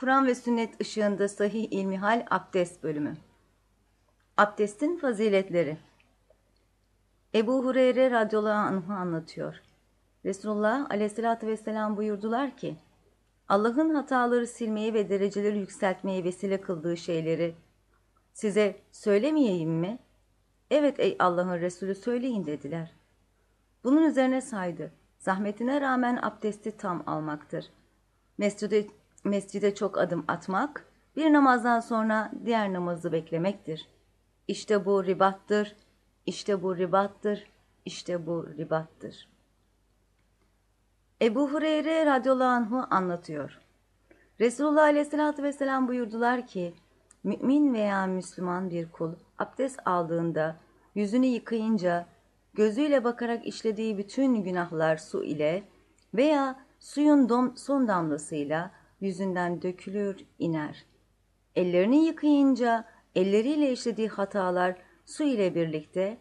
Kur'an ve sünnet ışığında sahih ilmihal abdest bölümü. Abdestin faziletleri. Ebu Hureyre radıyallahu anh anlatıyor. Resulullah aleyhissalatü vesselam buyurdular ki, Allah'ın hataları silmeyi ve dereceleri yükseltmeyi vesile kıldığı şeyleri size söylemeyeyim mi? Evet ey Allah'ın Resulü söyleyin dediler. Bunun üzerine saydı. Zahmetine rağmen abdesti tam almaktır. Mescide, mescide çok adım atmak, bir namazdan sonra diğer namazı beklemektir. İşte bu ribattır, işte bu ribattır, işte bu ribattır. Ebu Hureyre radıyallahu anhu anlatıyor. Resulullah aleyhissalatü vesselam buyurdular ki, mümin veya Müslüman bir kul abdest aldığında, yüzünü yıkayınca, gözüyle bakarak işlediği bütün günahlar su ile veya suyun dom, son damlasıyla yüzünden dökülür, iner. Ellerini yıkayınca elleriyle işlediği hatalar su ile birlikte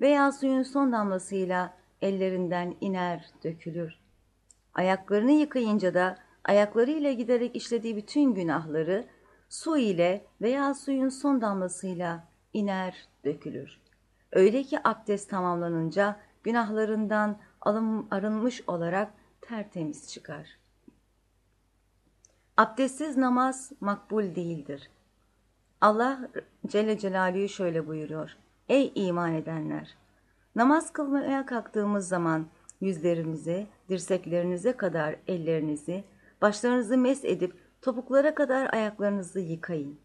veya suyun son damlasıyla ellerinden iner, dökülür. Ayaklarını yıkayınca da ayaklarıyla giderek işlediği bütün günahları su ile veya suyun son damlasıyla iner, dökülür. Öyle ki abdest tamamlanınca günahlarından alım, arınmış olarak tertemiz çıkar. Abdestsiz namaz makbul değildir. Allah Celle Celaluhu şöyle buyuruyor. Ey iman edenler! Namaz kılmaya kalktığımız zaman yüzlerimizi, dirseklerinize kadar ellerinizi, başlarınızı mes edip topuklara kadar ayaklarınızı yıkayın.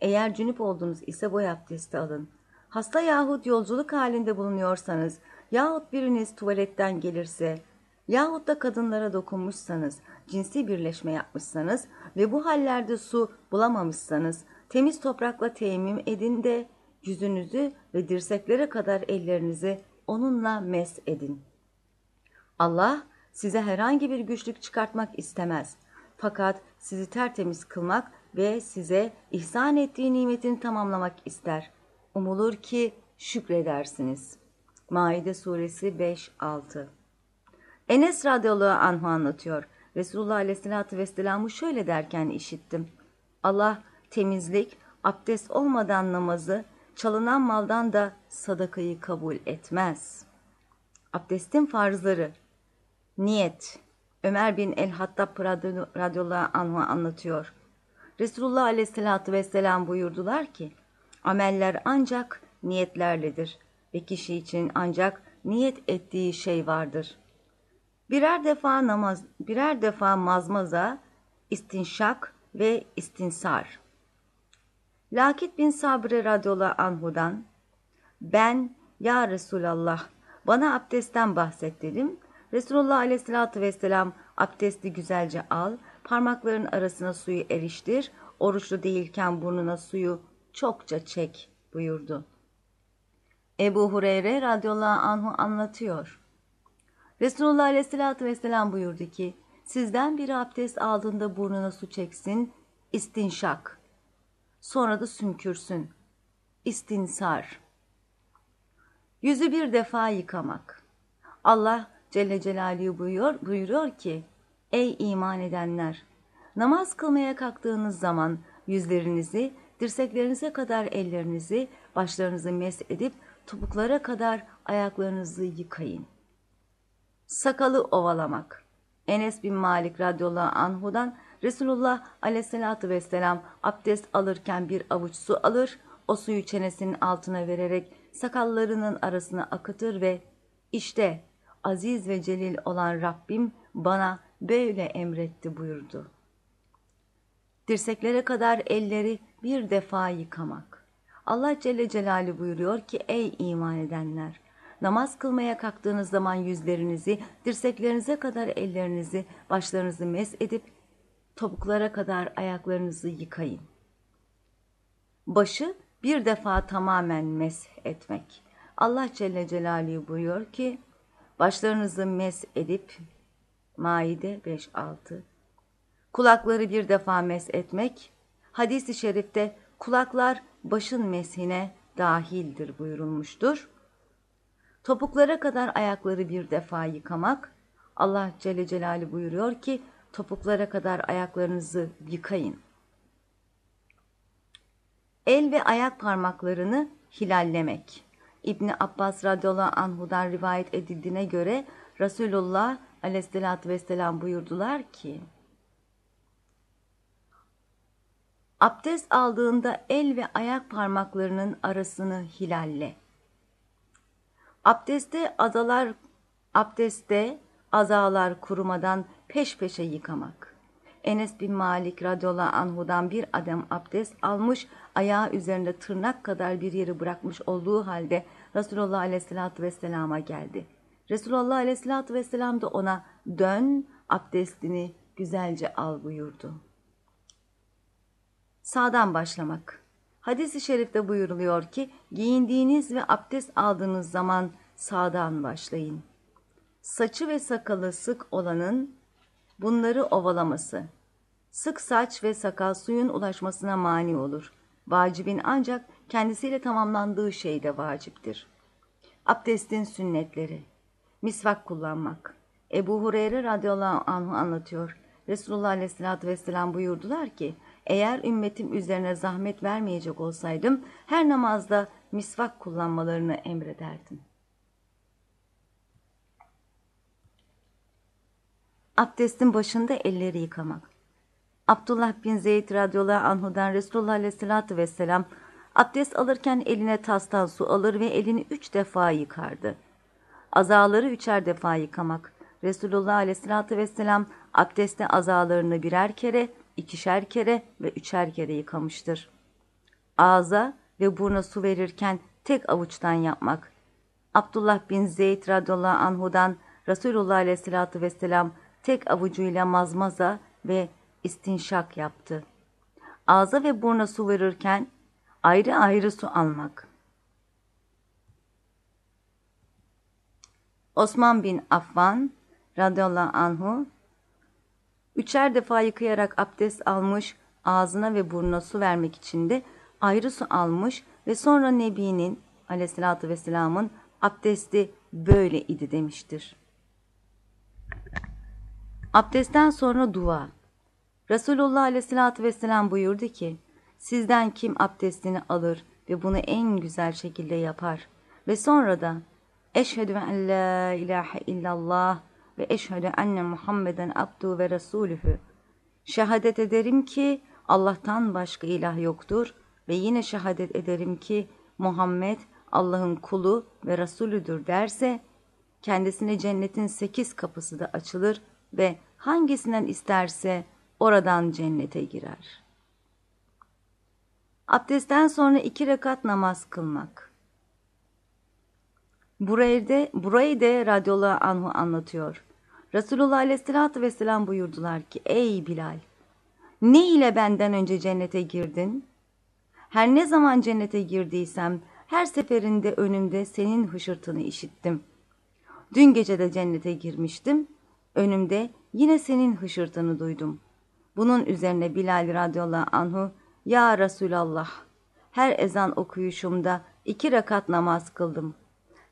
Eğer cünüp oldunuz ise boy abdesti alın. Hasta yahut yolculuk halinde bulunuyorsanız yahut biriniz tuvaletten gelirse yahut da kadınlara dokunmuşsanız, cinsi birleşme yapmışsanız ve bu hallerde su bulamamışsanız temiz toprakla teyemmüm edin de yüzünüzü ve dirseklere kadar ellerinizi onunla mes edin. Allah size herhangi bir güçlük çıkartmak istemez. Fakat sizi tertemiz kılmak ve size ihsan ettiği nimetini tamamlamak ister. Umulur ki şükredersiniz. Maide suresi 5-6 Enes radıyallahu anhu anlatıyor. Resulullah aleyhissalatü vesselam'ı şöyle derken işittim. Allah temizlik, abdest olmadan namazı, çalınan maldan da sadakayı kabul etmez. Abdestin farzları Niyet Ömer bin el-Hattab radıyallahu anhu anlatıyor. Resulullah aleyhissalatü vesselam buyurdular ki, ameller ancak niyetlerledir ve kişi için ancak niyet ettiği şey vardır. Birer defa namaz, birer defa mazmaza, istinşak ve istinsar. Lakit bin Sabri radıyallahu anhudan, ben ya Resulallah bana abdestten bahset dedim. Resulullah aleyhissalatü vesselam abdesti güzelce al, parmakların arasına suyu eriştir, oruçlu değilken burnuna suyu çokça çek buyurdu. Ebu Hureyre radıyallahu anhu anlatıyor. Resulullah aleyhissalatü vesselam buyurdu ki, sizden biri abdest aldığında burnuna su çeksin, istinşak. Sonra da sümkürsün, istinsar. Yüzü bir defa yıkamak. Allah Celle Celaluhu buyuruyor, buyuruyor ki, Ey iman edenler! Namaz kılmaya kalktığınız zaman yüzlerinizi, dirseklerinize kadar ellerinizi, başlarınızı mes edip topuklara kadar ayaklarınızı yıkayın. Sakalı ovalamak. Enes bin Malik radıyallahu anhudan Resulullah aleyhissalatü vesselam abdest alırken bir avuç su alır, o suyu çenesinin altına vererek sakallarının arasına akıtır ve işte aziz ve celil olan Rabbim bana böyle emretti buyurdu. Dirseklere kadar elleri bir defa yıkamak. Allah Celle Celaluhu buyuruyor ki ey iman edenler! Namaz kılmaya kalktığınız zaman yüzlerinizi, dirseklerinize kadar ellerinizi, başlarınızı mes edip topuklara kadar ayaklarınızı yıkayın. Başı bir defa tamamen mes etmek. Allah Celle Celaluhu buyuruyor ki başlarınızı mes edip Maide 5-6 Kulakları bir defa mes etmek, hadis-i şerifte kulaklar başın mesine dahildir buyurulmuştur. Topuklara kadar ayakları bir defa yıkamak, Allah Celle Celaluhu buyuruyor ki topuklara kadar ayaklarınızı yıkayın. El ve ayak parmaklarını hilallemek. İbni Abbas radıyallahu anhudan rivayet edildiğine göre Resulullah aleyhissalatü vesselam buyurdular ki Abdest aldığında el ve ayak parmaklarının arasını hilalle. Abdeste azalar abdeste azalar kurumadan peş peşe yıkamak. Enes bin Malik radıyallahu anhudan bir adam abdest almış, ayağı üzerinde tırnak kadar bir yeri bırakmış olduğu halde Resulullah aleyhissalatü vesselama geldi. Resulullah aleyhissalatü vesselam da ona dön abdestini güzelce al buyurdu. Sağdan başlamak. Hadis-i şerifte buyuruluyor ki giyindiğiniz ve abdest aldığınız zaman sağdan başlayın. Saçı ve sakalı sık olanın bunları ovalaması. Sık saç ve sakal suyun ulaşmasına mani olur. Vacibin ancak kendisiyle tamamlandığı şey de vaciptir. Abdestin sünnetleri. Misvak kullanmak. Ebu Hureyre radıyallahu anh anlatıyor. Resulullah aleyhissalatü vesselam buyurdular ki, eğer ümmetim üzerine zahmet vermeyecek olsaydım, her namazda misvak kullanmalarını emrederdim. Abdestin başında elleri yıkamak. Abdullah bin Zeyd radıyallahu anhudan Resulullah aleyhissalatü vesselam abdest alırken eline tastan su alır ve elini üç defa yıkardı. Azaları üçer defa yıkamak. Resulullah aleyhissalatü vesselam abdestte azalarını birer kere, ikişer kere ve üçer kere yıkamıştır. Ağza ve burna su verirken tek avuçtan yapmak. Abdullah bin Zeyd radıyallahu anhudan Resulullah aleyhissalatü vesselam tek avucuyla mazmaza ve istinşak yaptı. Ağza ve burna su verirken ayrı ayrı su almak. Osman bin Affan radıyallahu anhu üçer defa yıkayarak abdest almış, ağzına ve burnuna su vermek için de ayrı su almış ve sonra Nebi'nin aleyhissalatü vesselamın abdesti böyle idi demiştir. Abdestten sonra dua. Resulullah aleyhissalatü vesselam buyurdu ki, sizden kim abdestini alır ve bunu en güzel şekilde yapar ve sonra da Eşhedü en la ilahe illallah ve eşhedü enne Muhammeden abdu ve resulühü. Şehadet ederim ki Allah'tan başka ilah yoktur ve yine şehadet ederim ki Muhammed Allah'ın kulu ve Resulüdür derse, kendisine cennetin sekiz kapısı da açılır ve hangisinden isterse oradan cennete girer. Abdestten sonra iki rekat namaz kılmak. Burayı da, burayı da radyola anhu anlatıyor. Resulullah aleyhissalatü vesselam buyurdular ki ey Bilal ne ile benden önce cennete girdin? Her ne zaman cennete girdiysem her seferinde önümde senin hışırtını işittim. Dün gece de cennete girmiştim. Önümde yine senin hışırtını duydum. Bunun üzerine Bilal radıyallahu anhu Ya Resulallah her ezan okuyuşumda iki rakat namaz kıldım.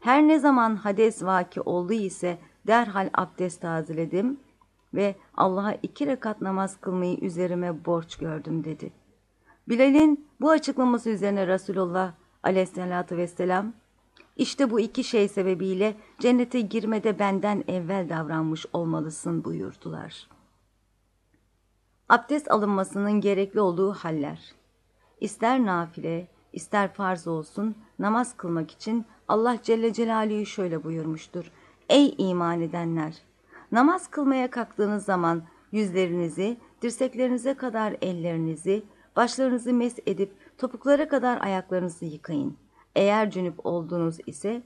Her ne zaman hades vaki oldu ise derhal abdest tazeledim ve Allah'a iki rekat namaz kılmayı üzerime borç gördüm dedi. Bilal'in bu açıklaması üzerine Resulullah aleyhissalatü vesselam işte bu iki şey sebebiyle cennete girmede benden evvel davranmış olmalısın buyurdular. Abdest alınmasının gerekli olduğu haller. İster nafile, ister farz olsun namaz kılmak için Allah Celle Celaluhu şöyle buyurmuştur. Ey iman edenler! Namaz kılmaya kalktığınız zaman yüzlerinizi, dirseklerinize kadar ellerinizi, başlarınızı mes edip topuklara kadar ayaklarınızı yıkayın. Eğer cünüp oldunuz ise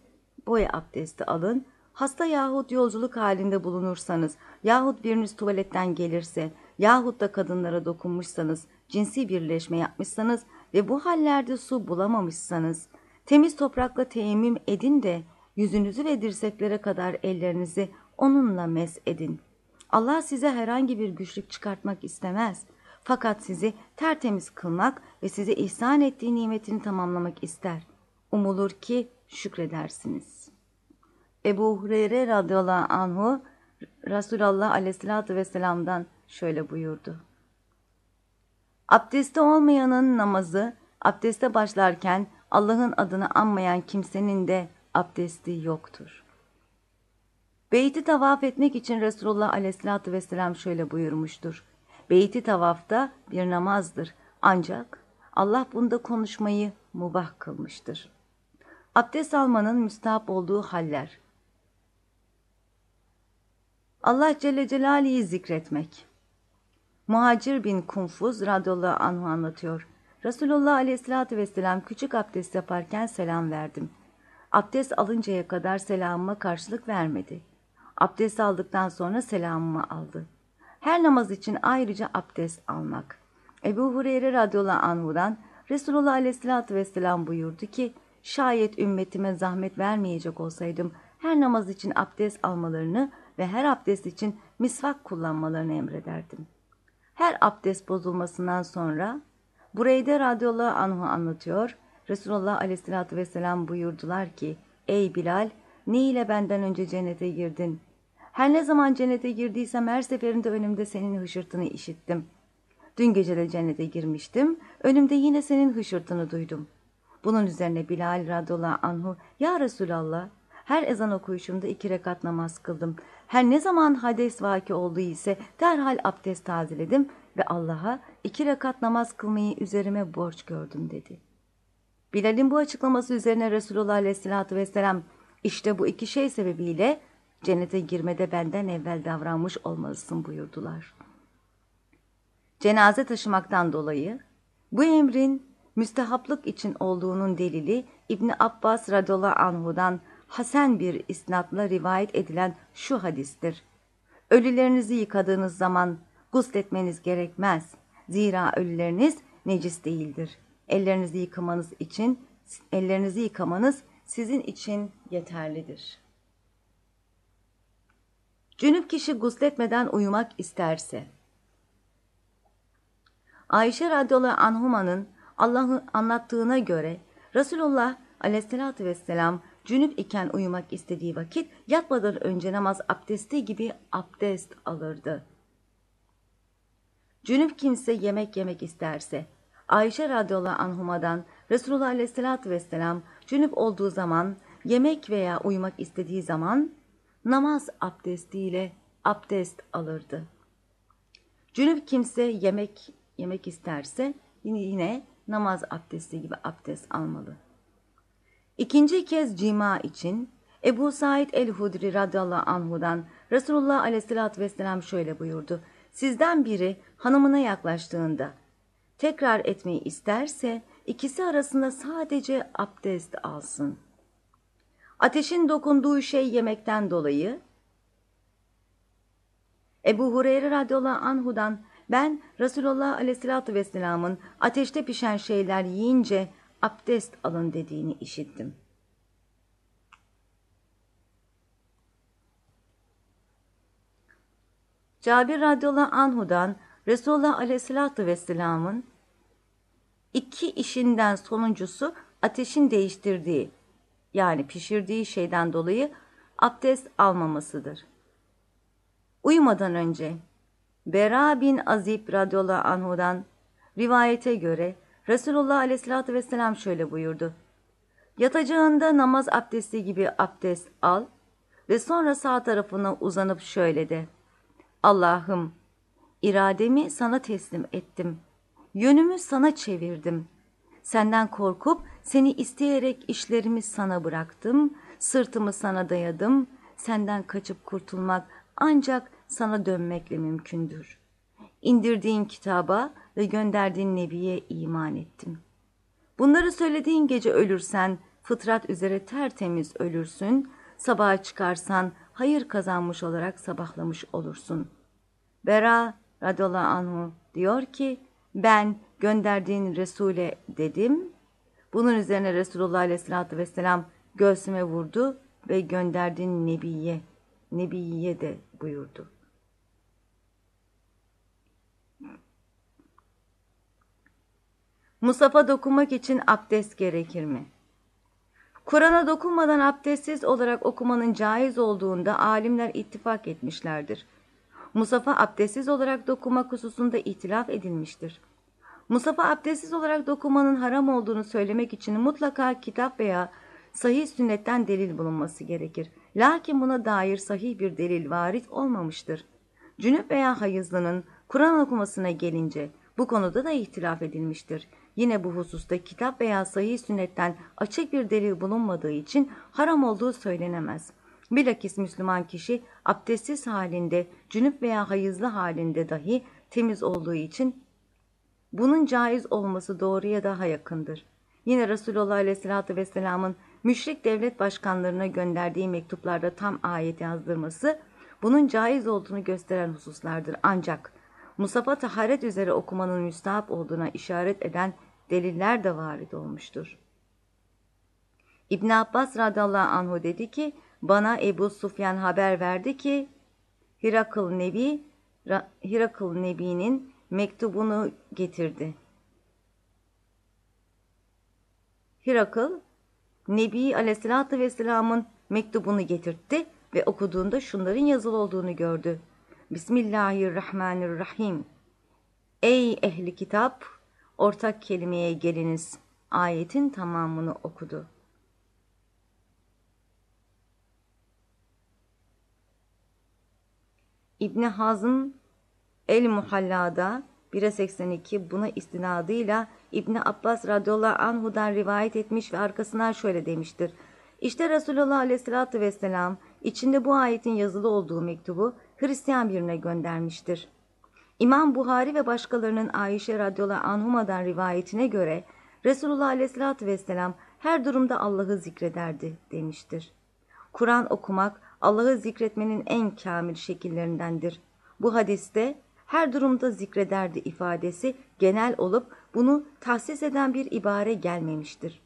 boya abdesti alın. Hasta yahut yolculuk halinde bulunursanız yahut biriniz tuvaletten gelirse yahut da kadınlara dokunmuşsanız, cinsi birleşme yapmışsanız ve bu hallerde su bulamamışsanız, temiz toprakla teyemmüm edin de yüzünüzü ve dirseklere kadar ellerinizi onunla mes edin. Allah size herhangi bir güçlük çıkartmak istemez. Fakat sizi tertemiz kılmak ve size ihsan ettiği nimetini tamamlamak ister. Umulur ki şükredersiniz. Ebu Hureyre radıyallahu anhu Resulullah aleyhissalatü vesselam'dan şöyle buyurdu. Abdesti olmayanın namazı abdeste başlarken Allah'ın adını anmayan kimsenin de abdesti yoktur. Beyti tavaf etmek için Resulullah aleyhissalatü vesselam şöyle buyurmuştur. Beyti tavafta bir namazdır. Ancak Allah bunda konuşmayı mubah kılmıştır. Abdest almanın müstahap olduğu haller. Allah Celle Celaluhu'yu zikretmek. Muhacir bin Kunfuz radıyallahu anhu anlatıyor. Resulullah aleyhissalatü vesselam küçük abdest yaparken selam verdim. Abdest alıncaya kadar selamıma karşılık vermedi. Abdest aldıktan sonra selamımı aldı. Her namaz için ayrıca abdest almak. Ebu Hureyre radıyallahu anhudan Resulullah aleyhissalatü vesselam buyurdu ki, şayet ümmetime zahmet vermeyecek olsaydım, her namaz için abdest almalarını ve her abdest için misvak kullanmalarını emrederdim. Her abdest bozulmasından sonra Bureyde radıyallahu anhu anlatıyor. Resulullah aleyhissalatü vesselam buyurdular ki, Ey Bilal, ne ile benden önce cennete girdin? Her ne zaman cennete girdiysem her seferinde önümde senin hışırtını işittim. Dün gece de cennete girmiştim, önümde yine senin hışırtını duydum. Bunun üzerine Bilal radıyallahu anhu, Ya Resulallah, her ezan okuyuşumda iki rekat namaz kıldım. Her ne zaman hades vaki olduğu ise derhal abdest tazeledim ve Allah'a iki rekat namaz kılmayı üzerime borç gördüm dedi. Bilal'in bu açıklaması üzerine Resulullah aleyhissalatü vesselam işte bu iki şey sebebiyle cennete girmede benden evvel davranmış olmalısın buyurdular. Cenaze taşımaktan dolayı bu emrin müstehaplık için olduğunun delili İbni Abbas radıyallahu anhudan hasen bir isnatla rivayet edilen şu hadistir. Ölülerinizi yıkadığınız zaman gusletmeniz gerekmez. Zira ölüleriniz necis değildir. Ellerinizi yıkamanız için ellerinizi yıkamanız sizin için yeterlidir. Cünüp kişi gusletmeden uyumak isterse. Ayşe radıyallahu anhuma'nın Allah'ın anlattığına göre Resulullah aleyhissalatü vesselam cünüp iken uyumak istediği vakit yatmadan önce namaz abdesti gibi abdest alırdı. Cünüp kimse yemek yemek isterse, Ayşe radıyallahu anhumadan Resulullah aleyhissalatü vesselam cünüp olduğu zaman yemek veya uyumak istediği zaman namaz abdestiyle abdest alırdı. Cünüp kimse yemek yemek isterse yine, yine namaz abdesti gibi abdest almalı. İkinci kez cima için Ebu Said el-Hudri radıyallahu anhudan Resulullah aleyhissalatü vesselam şöyle buyurdu. Sizden biri hanımına yaklaştığında tekrar etmeyi isterse ikisi arasında sadece abdest alsın. Ateşin dokunduğu şey yemekten dolayı Ebu Hureyre radıyallahu anhudan ben Resulullah aleyhissalatü vesselamın ateşte pişen şeyler yiyince abdest alın dediğini işittim. Cabir radıyallahu anhudan Resulullah aleyhissalatü vesselamın iki işinden sonuncusu ateşin değiştirdiği yani pişirdiği şeyden dolayı abdest almamasıdır. Uyumadan önce Bera bin Azib radıyallahu anhudan rivayete göre Resulullah aleyhissalatü vesselam şöyle buyurdu. Yatacağında namaz abdesti gibi abdest al ve sonra sağ tarafına uzanıp şöyle de. Allah'ım irademi sana teslim ettim. Yönümü sana çevirdim. Senden korkup seni isteyerek işlerimi sana bıraktım. Sırtımı sana dayadım. Senden kaçıp kurtulmak ancak sana dönmekle mümkündür. İndirdiğin kitaba ve gönderdiğin nebiye iman ettim. Bunları söylediğin gece ölürsen fıtrat üzere tertemiz ölürsün, sabaha çıkarsan hayır kazanmış olarak sabahlamış olursun. Bera radıyallahu anhu diyor ki ben gönderdiğin Resul'e dedim. Bunun üzerine Resulullah aleyhissalatü vesselam göğsüme vurdu ve gönderdiğin Nebiye, Nebiye de buyurdu. Musaf'a dokunmak için abdest gerekir mi? Kur'an'a dokunmadan abdestsiz olarak okumanın caiz olduğunda alimler ittifak etmişlerdir. Musaf'a abdestsiz olarak dokunmak hususunda itilaf edilmiştir. Musafa abdestsiz olarak dokunmanın haram olduğunu söylemek için mutlaka kitap veya sahih sünnetten delil bulunması gerekir. Lakin buna dair sahih bir delil varit olmamıştır. Cünüp veya hayızlının Kur'an okumasına gelince bu konuda da ihtilaf edilmiştir. Yine bu hususta kitap veya sahih sünnetten açık bir delil bulunmadığı için haram olduğu söylenemez. Bilakis Müslüman kişi abdestsiz halinde, cünüp veya hayızlı halinde dahi temiz olduğu için bunun caiz olması doğruya daha yakındır. Yine Resulullah Aleyhisselatü Vesselam'ın müşrik devlet başkanlarına gönderdiği mektuplarda tam ayet yazdırması bunun caiz olduğunu gösteren hususlardır. Ancak Musafa taharet üzere okumanın müstahap olduğuna işaret eden deliller de varid olmuştur. İbn Abbas radıyallahu anhu dedi ki, bana Ebu Sufyan haber verdi ki, Hirakıl Nebi, Hirakıl Nebi'nin mektubunu getirdi. Hirakıl, Nebi Aleyhisselatü Vesselam'ın mektubunu getirtti ve okuduğunda şunların yazılı olduğunu gördü. Bismillahirrahmanirrahim. Ey ehli kitap, ortak kelimeye geliniz. Ayetin tamamını okudu. İbni Hazm El-Muhalla'da 1'e 82 buna istinadıyla İbni Abbas radıyallahu anhudan rivayet etmiş ve arkasından şöyle demiştir. İşte Resulullah aleyhissalatü vesselam içinde bu ayetin yazılı olduğu mektubu Hristiyan birine göndermiştir. İmam Buhari ve başkalarının Ayşe radıyallahu anhumadan rivayetine göre Resulullah aleyhissalatü vesselam her durumda Allah'ı zikrederdi demiştir. Kur'an okumak Allah'ı zikretmenin en kamil şekillerindendir. Bu hadiste her durumda zikrederdi ifadesi genel olup bunu tahsis eden bir ibare gelmemiştir.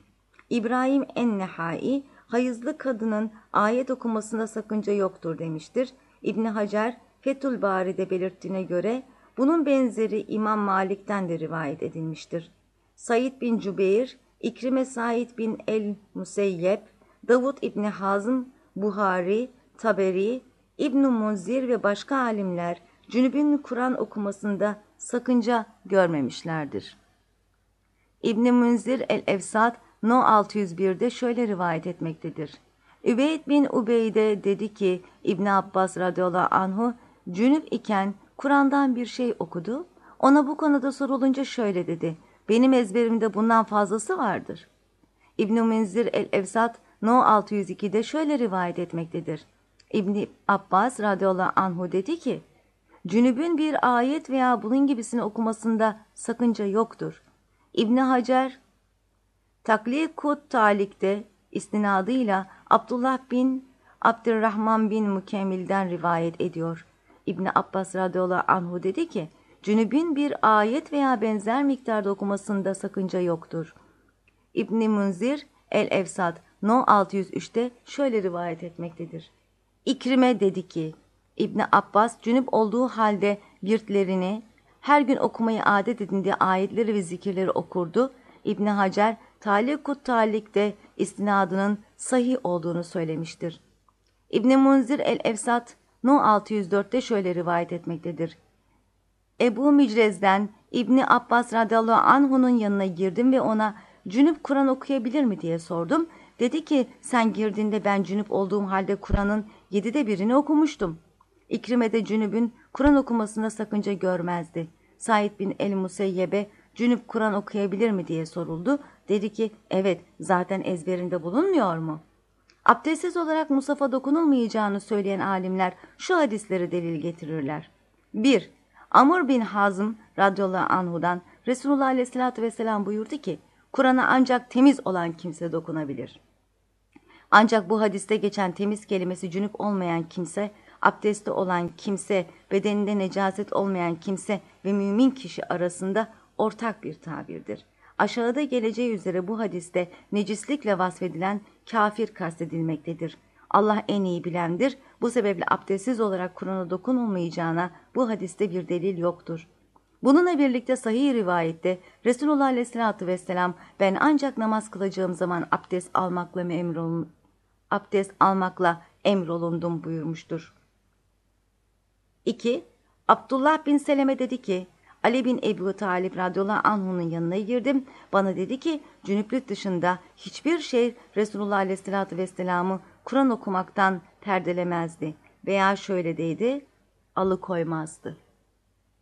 İbrahim en-Nehai, hayızlı kadının ayet okumasında sakınca yoktur demiştir. İbni Hacer, Fethül Bari'de belirttiğine göre bunun benzeri İmam Malik'ten de rivayet edilmiştir. Said bin Cübeyr, İkrime Said bin el-Museyyep, Davud İbni Hazım, Buhari, Taberi, ibn Munzir ve başka alimler Cünüb'ün Kur'an okumasında sakınca görmemişlerdir. İbn Munzir el-Efsat No 601'de şöyle rivayet etmektedir. Übeyd bin Ubeyde dedi ki İbn Abbas radıyallahu anhu cünüp iken Kur'an'dan bir şey okudu. Ona bu konuda sorulunca şöyle dedi. Benim ezberimde bundan fazlası vardır. İbn Munzir el-Efsat No 602'de şöyle rivayet etmektedir. İbn Abbas radıyallahu anhu dedi ki Cünüb'ün bir ayet veya bunun gibisini okumasında sakınca yoktur. İbn Hacer Taklikut Talik'te istinadıyla Abdullah bin Abdurrahman bin Mükemmil'den rivayet ediyor. İbni Abbas radıyallahu anhu dedi ki, Cünüb'ün bir ayet veya benzer miktarda okumasında sakınca yoktur. İbni Munzir el-Efsad No 603'te şöyle rivayet etmektedir. İkrime dedi ki, İbni Abbas cünüp olduğu halde virtlerini, her gün okumayı adet edindiği ayetleri ve zikirleri okurdu. İbni Hacer Talikut Talik'te istinadının sahih olduğunu söylemiştir. İbni Munzir el-Efsat No 604'te şöyle rivayet etmektedir. Ebu Micrez'den İbni Abbas radıyallahu anhu'nun yanına girdim ve ona cünüp Kur'an okuyabilir mi diye sordum. Dedi ki sen girdiğinde ben cünüp olduğum halde Kur'an'ın yedide birini okumuştum. İkrime de cünübün Kur'an okumasına sakınca görmezdi. Said bin el-Museyyebe cünüp Kur'an okuyabilir mi diye soruldu. Dedi ki evet zaten ezberinde bulunmuyor mu? Abdestsiz olarak musafa dokunulmayacağını söyleyen alimler şu hadisleri delil getirirler. 1. Amr bin Hazım radıyallahu anhudan Resulullah aleyhissalatü vesselam buyurdu ki Kur'an'a ancak temiz olan kimse dokunabilir. Ancak bu hadiste geçen temiz kelimesi cünüp olmayan kimse, abdesti olan kimse, bedeninde necaset olmayan kimse ve mümin kişi arasında ortak bir tabirdir. Aşağıda geleceği üzere bu hadiste necislikle vasfedilen kafir kastedilmektedir. Allah en iyi bilendir. Bu sebeple abdestsiz olarak Kur'an'a dokunulmayacağına bu hadiste bir delil yoktur. Bununla birlikte sahih rivayette Resulullah Aleyhisselatü Vesselam ben ancak namaz kılacağım zaman abdest almakla emrolun, abdest almakla emrolundum buyurmuştur. 2. Abdullah bin Seleme dedi ki Ali bin Ebu Talib radıyallahu anh'unun yanına girdim. Bana dedi ki cünüplük dışında hiçbir şey Resulullah aleyhissalatü vesselam'ı Kur'an okumaktan perdelemezdi. Veya şöyle deydi, alıkoymazdı.